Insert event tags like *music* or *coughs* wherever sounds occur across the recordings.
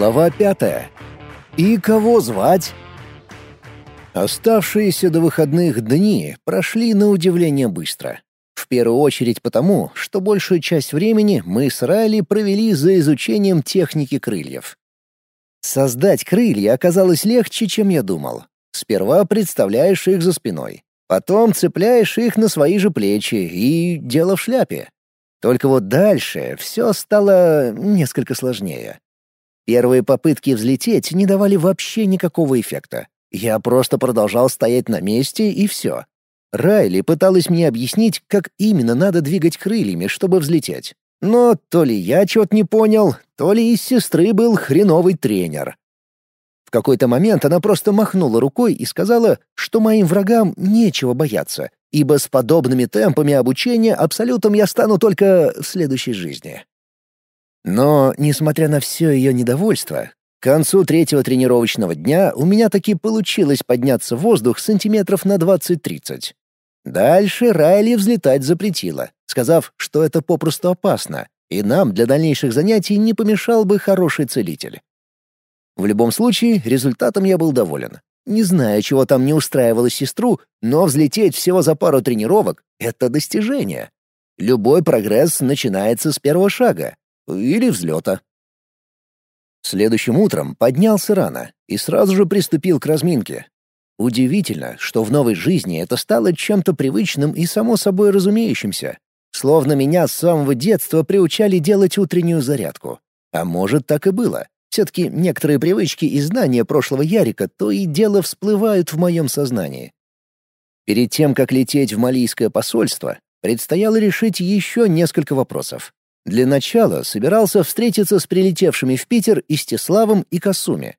Глава пятая. И кого звать? Оставшиеся до выходных дни прошли на удивление быстро. В первую очередь потому, что большую часть времени мы с Райли провели за изучением техники крыльев. Создать крылья оказалось легче, чем я думал. Сперва представляешь их за спиной, потом цепляешь их на свои же плечи и дело в шляпе. Только вот дальше все стало несколько сложнее. Первые попытки взлететь не давали вообще никакого эффекта. Я просто продолжал стоять на месте и все. Райли пыталась мне объяснить, как именно надо двигать крыльями, чтобы взлететь. Но то ли я чего-то не понял, то ли из сестры был хреновый тренер. В какой-то момент она просто махнула рукой и сказала, что моим врагам нечего бояться, ибо с подобными темпами обучения абсолютом я стану только в следующей жизни. Но, несмотря на все ее недовольство, к концу третьего тренировочного дня у меня таки получилось подняться в воздух сантиметров на 20-30. Дальше Райли взлетать запретила, сказав, что это попросту опасно, и нам для дальнейших занятий не помешал бы хороший целитель. В любом случае, результатом я был доволен. Не знаю, чего там не устраивало сестру, но взлететь всего за пару тренировок — это достижение. Любой прогресс начинается с первого шага или взлета. Следующим утром поднялся рано и сразу же приступил к разминке. Удивительно, что в новой жизни это стало чем-то привычным и само собой разумеющимся. Словно меня с самого детства приучали делать утреннюю зарядку. А может, так и было. Все-таки некоторые привычки и знания прошлого Ярика то и дело всплывают в моем сознании. Перед тем, как лететь в Малийское посольство, предстояло решить еще несколько вопросов. Для начала собирался встретиться с прилетевшими в Питер Истиславом и Касуми.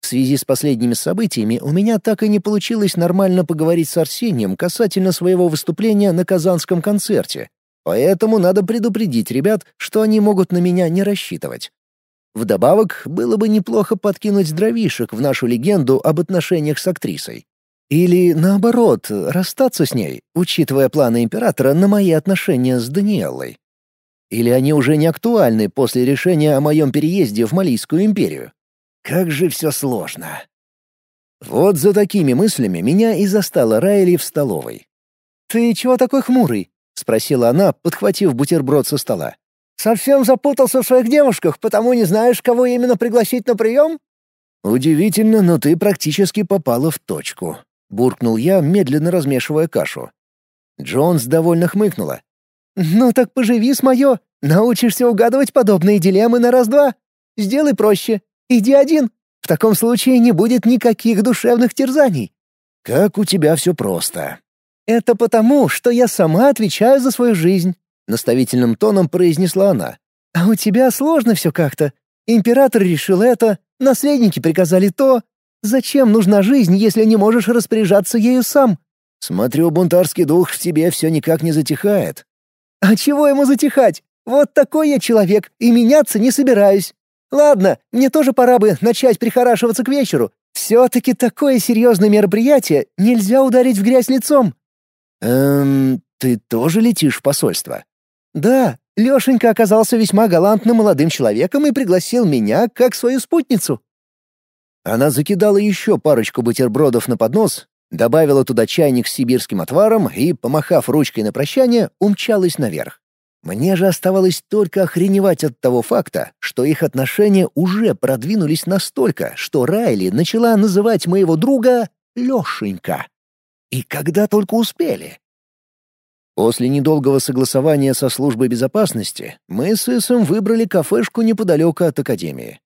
В связи с последними событиями у меня так и не получилось нормально поговорить с Арсением касательно своего выступления на казанском концерте, поэтому надо предупредить ребят, что они могут на меня не рассчитывать. Вдобавок, было бы неплохо подкинуть дровишек в нашу легенду об отношениях с актрисой. Или, наоборот, расстаться с ней, учитывая планы императора на мои отношения с Даниэллой. Или они уже не актуальны после решения о моем переезде в Малийскую империю? Как же все сложно. Вот за такими мыслями меня и застала Райли в столовой. «Ты чего такой хмурый?» — спросила она, подхватив бутерброд со стола. «Совсем запутался в своих девушках, потому не знаешь, кого именно пригласить на прием?» «Удивительно, но ты практически попала в точку», — буркнул я, медленно размешивая кашу. Джонс довольно хмыкнула. «Ну так поживи с моё. Научишься угадывать подобные дилеммы на раз-два. Сделай проще. Иди один. В таком случае не будет никаких душевных терзаний». «Как у тебя все просто». «Это потому, что я сама отвечаю за свою жизнь», — наставительным тоном произнесла она. «А у тебя сложно все как-то. Император решил это, наследники приказали то. Зачем нужна жизнь, если не можешь распоряжаться ею сам?» «Смотрю, бунтарский дух в тебе все никак не затихает». «А чего ему затихать? Вот такой я человек, и меняться не собираюсь. Ладно, мне тоже пора бы начать прихорашиваться к вечеру. Все-таки такое серьезное мероприятие нельзя ударить в грязь лицом». «Эм, ты тоже летишь в посольство?» «Да, Лешенька оказался весьма галантным молодым человеком и пригласил меня как свою спутницу». Она закидала еще парочку бутербродов на поднос, добавила туда чайник с сибирским отваром и, помахав ручкой на прощание, умчалась наверх. Мне же оставалось только охреневать от того факта, что их отношения уже продвинулись настолько, что Райли начала называть моего друга Лешенька. И когда только успели. После недолгого согласования со службой безопасности мы с Исом выбрали кафешку неподалеку от Академии.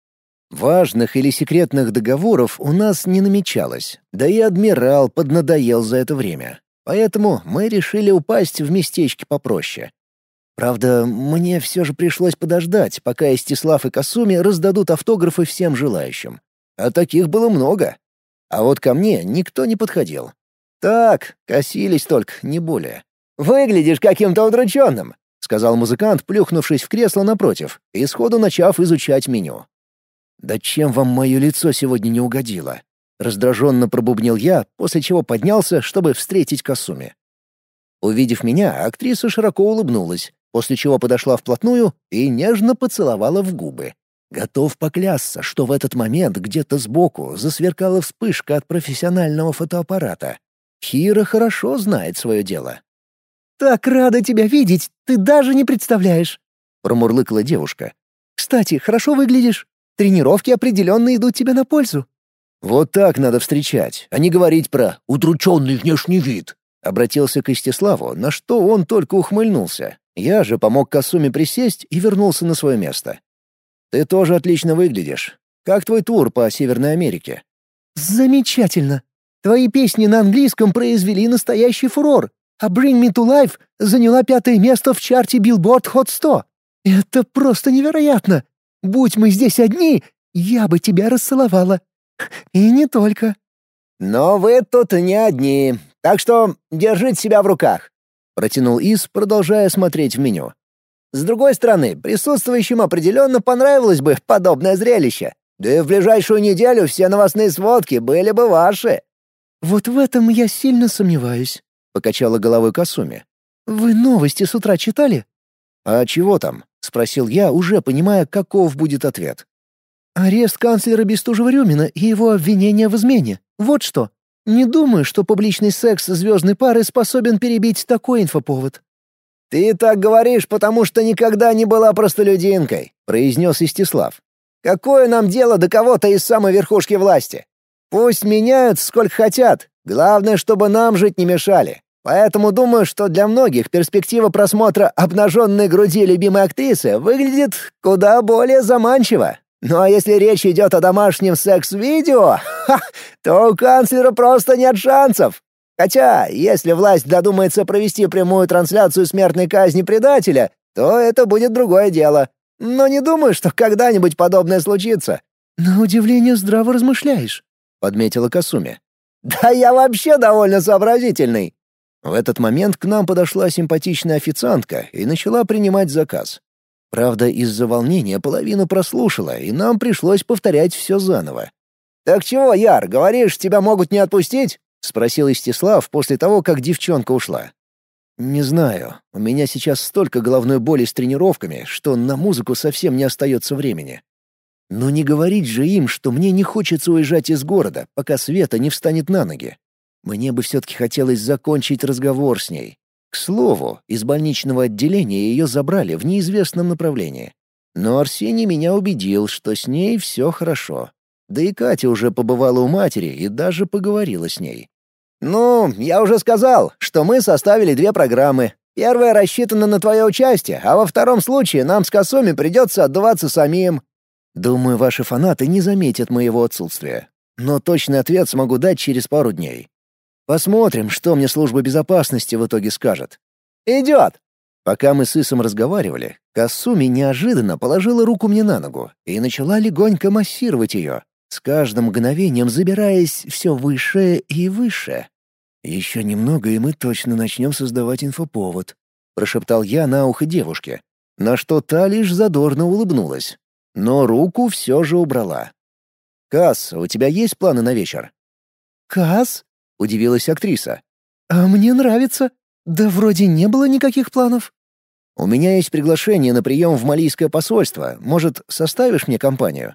Важных или секретных договоров у нас не намечалось, да и адмирал поднадоел за это время. Поэтому мы решили упасть в местечке попроще, Правда, мне все же пришлось подождать, пока Истислав и Касуми раздадут автографы всем желающим. А таких было много. А вот ко мне никто не подходил. Так, косились только, не более. «Выглядишь каким-то удрученным», — сказал музыкант, плюхнувшись в кресло напротив и сходу начав изучать меню. «Да чем вам мое лицо сегодня не угодило?» Раздраженно пробубнил я, после чего поднялся, чтобы встретить Касуми. Увидев меня, актриса широко улыбнулась, после чего подошла вплотную и нежно поцеловала в губы. Готов поклясться, что в этот момент где-то сбоку засверкала вспышка от профессионального фотоаппарата. Хира хорошо знает свое дело. «Так рада тебя видеть, ты даже не представляешь!» — промурлыкала девушка. «Кстати, хорошо выглядишь. Тренировки определенно идут тебе на пользу». «Вот так надо встречать, а не говорить про удрученный внешний вид», — обратился к Истиславу, на что он только ухмыльнулся. Я же помог Касуме присесть и вернулся на свое место. Ты тоже отлично выглядишь. Как твой тур по Северной Америке? Замечательно. Твои песни на английском произвели настоящий фурор, а Bring Me to Life заняла пятое место в чарте Billboard Hot 100. Это просто невероятно. Будь мы здесь одни, я бы тебя расцеловала. И не только. Но вы тут не одни, так что держите себя в руках. Протянул Ис, продолжая смотреть в меню. С другой стороны, присутствующим определенно понравилось бы подобное зрелище. Да и в ближайшую неделю все новостные сводки были бы ваши». «Вот в этом я сильно сомневаюсь», — покачала головой Касуми. «Вы новости с утра читали?» «А чего там?» — спросил я, уже понимая, каков будет ответ. «Арест канцлера Бестужева-Рюмина и его обвинение в измене. Вот что. Не думаю, что публичный секс звездной пары способен перебить такой инфоповод. «Ты так говоришь, потому что никогда не была простолюдинкой», — произнес Истислав. «Какое нам дело до кого-то из самой верхушки власти? Пусть меняют сколько хотят, главное, чтобы нам жить не мешали. Поэтому думаю, что для многих перспектива просмотра обнаженной груди любимой актрисы выглядит куда более заманчиво. Ну а если речь идет о домашнем секс-видео, то у канцлера просто нет шансов. Хотя, если власть додумается провести прямую трансляцию смертной казни предателя, то это будет другое дело. Но не думаю, что когда-нибудь подобное случится». «На удивление здраво размышляешь», — подметила Касуми. «Да я вообще довольно сообразительный». В этот момент к нам подошла симпатичная официантка и начала принимать заказ. Правда, из-за волнения половину прослушала, и нам пришлось повторять все заново. «Так чего, Яр, говоришь, тебя могут не отпустить?» — спросил Истислав после того, как девчонка ушла. «Не знаю. У меня сейчас столько головной боли с тренировками, что на музыку совсем не остается времени. Но не говорить же им, что мне не хочется уезжать из города, пока Света не встанет на ноги. Мне бы все-таки хотелось закончить разговор с ней. К слову, из больничного отделения ее забрали в неизвестном направлении. Но Арсений меня убедил, что с ней все хорошо. Да и Катя уже побывала у матери и даже поговорила с ней. «Ну, я уже сказал, что мы составили две программы. Первая рассчитана на твое участие, а во втором случае нам с Косуми придется отдуваться самим. Думаю, ваши фанаты не заметят моего отсутствия. Но точный ответ смогу дать через пару дней. Посмотрим, что мне служба безопасности в итоге скажет. Идет!» Пока мы с Исом разговаривали, Касуми неожиданно положила руку мне на ногу и начала легонько массировать ее с каждым мгновением забираясь все выше и выше. «Еще немного, и мы точно начнем создавать инфоповод», — прошептал я на ухо девушке, на что та лишь задорно улыбнулась, но руку все же убрала. «Касс, у тебя есть планы на вечер?» «Касс?» — удивилась актриса. «А мне нравится. Да вроде не было никаких планов». «У меня есть приглашение на прием в Малийское посольство. Может, составишь мне компанию?»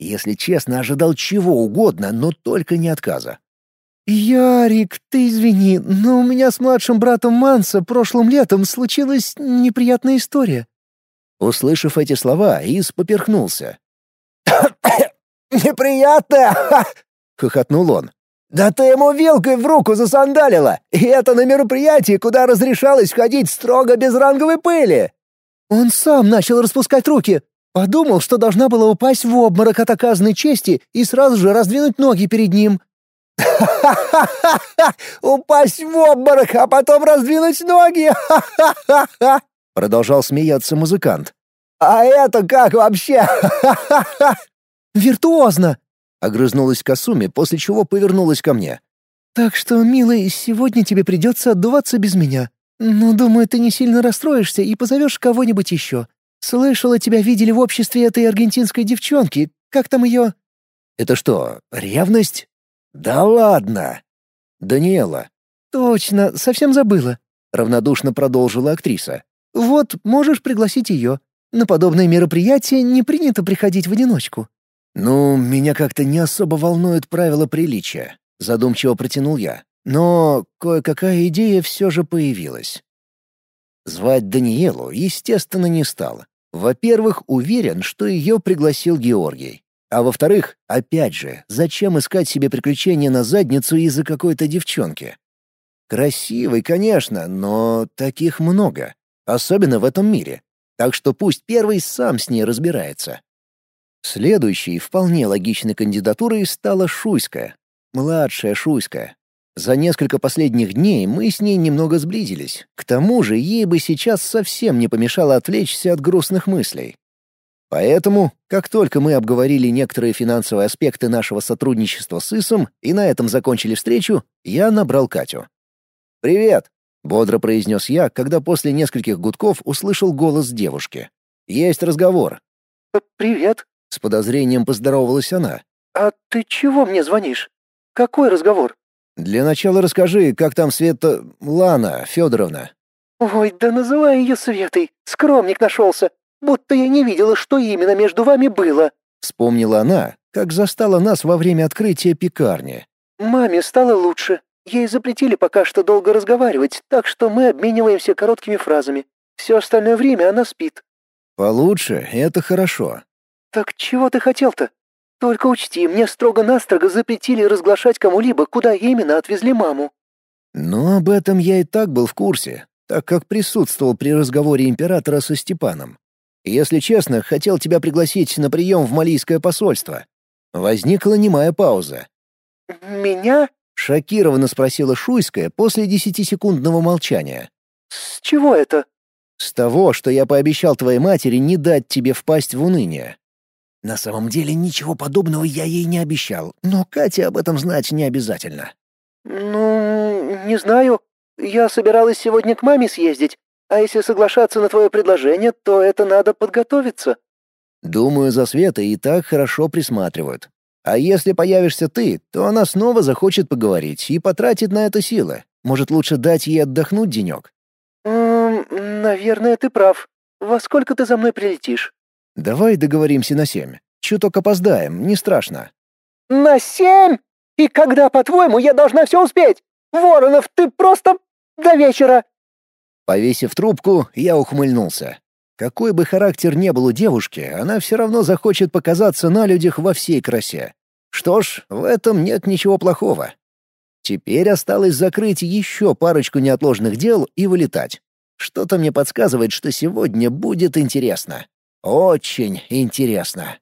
Если честно, ожидал чего угодно, но только не отказа. «Ярик, ты извини, но у меня с младшим братом Манса прошлым летом случилась неприятная история». Услышав эти слова, Ис поперхнулся. *coughs* «Неприятная?» — хохотнул он. «Да ты ему вилкой в руку засандалила, и это на мероприятии, куда разрешалось входить строго без ранговой пыли!» «Он сам начал распускать руки, Подумал, что должна была упасть в обморок от оказанной чести и сразу же раздвинуть ноги перед ним. «Ха-ха-ха! Упасть в обморок, а потом раздвинуть ноги! Ха-ха-ха!» Продолжал смеяться музыкант. «А это как вообще? «Виртуозно!» — огрызнулась Касуми, после чего повернулась ко мне. «Так что, милый, сегодня тебе придется отдуваться без меня. Но, думаю, ты не сильно расстроишься и позовешь кого-нибудь еще. «Слышала, тебя видели в обществе этой аргентинской девчонки. Как там ее?» «Это что, ревность?» «Да ладно!» «Даниэла». «Точно, совсем забыла», — равнодушно продолжила актриса. «Вот, можешь пригласить ее. На подобные мероприятия не принято приходить в одиночку». «Ну, меня как-то не особо волнуют правила приличия», — задумчиво протянул я. Но кое-какая идея все же появилась. Звать Даниэлу, естественно, не стал. Во-первых, уверен, что ее пригласил Георгий. А во-вторых, опять же, зачем искать себе приключения на задницу из-за какой-то девчонки? Красивый, конечно, но таких много. Особенно в этом мире. Так что пусть первый сам с ней разбирается. Следующей вполне логичной кандидатурой стала Шуйская. Младшая Шуйская. За несколько последних дней мы с ней немного сблизились. К тому же ей бы сейчас совсем не помешало отвлечься от грустных мыслей. Поэтому, как только мы обговорили некоторые финансовые аспекты нашего сотрудничества с ИСом и на этом закончили встречу, я набрал Катю. «Привет!» — бодро произнес я, когда после нескольких гудков услышал голос девушки. «Есть разговор». «Привет!» — с подозрением поздоровалась она. «А ты чего мне звонишь? Какой разговор?» «Для начала расскажи, как там Света... Лана Федоровна?» «Ой, да называй ее Светой. Скромник нашелся будто я не видела, что именно между вами было», — вспомнила она, как застала нас во время открытия пекарни. «Маме стало лучше. Ей запретили пока что долго разговаривать, так что мы обмениваемся короткими фразами. Все остальное время она спит». «Получше, это хорошо». «Так чего ты хотел-то? Только учти, мне строго-настрого запретили разглашать кому-либо, куда именно отвезли маму». «Но об этом я и так был в курсе, так как присутствовал при разговоре императора со Степаном. Если честно, хотел тебя пригласить на прием в Малийское посольство». Возникла немая пауза. «Меня?» — шокированно спросила Шуйская после десятисекундного молчания. «С чего это?» «С того, что я пообещал твоей матери не дать тебе впасть в уныние». На самом деле ничего подобного я ей не обещал, но Кате об этом знать не обязательно. «Ну, не знаю. Я собиралась сегодня к маме съездить, а если соглашаться на твое предложение, то это надо подготовиться». «Думаю, за Светой и так хорошо присматривают. А если появишься ты, то она снова захочет поговорить и потратит на это силы. Может, лучше дать ей отдохнуть денек?» «М наверное, ты прав. Во сколько ты за мной прилетишь?» «Давай договоримся на семь. Чуток опоздаем, не страшно». «На семь? И когда, по-твоему, я должна все успеть? Воронов, ты просто... до вечера!» Повесив трубку, я ухмыльнулся. Какой бы характер ни был у девушки, она все равно захочет показаться на людях во всей красе. Что ж, в этом нет ничего плохого. Теперь осталось закрыть еще парочку неотложных дел и вылетать. Что-то мне подсказывает, что сегодня будет интересно. Очень интересно.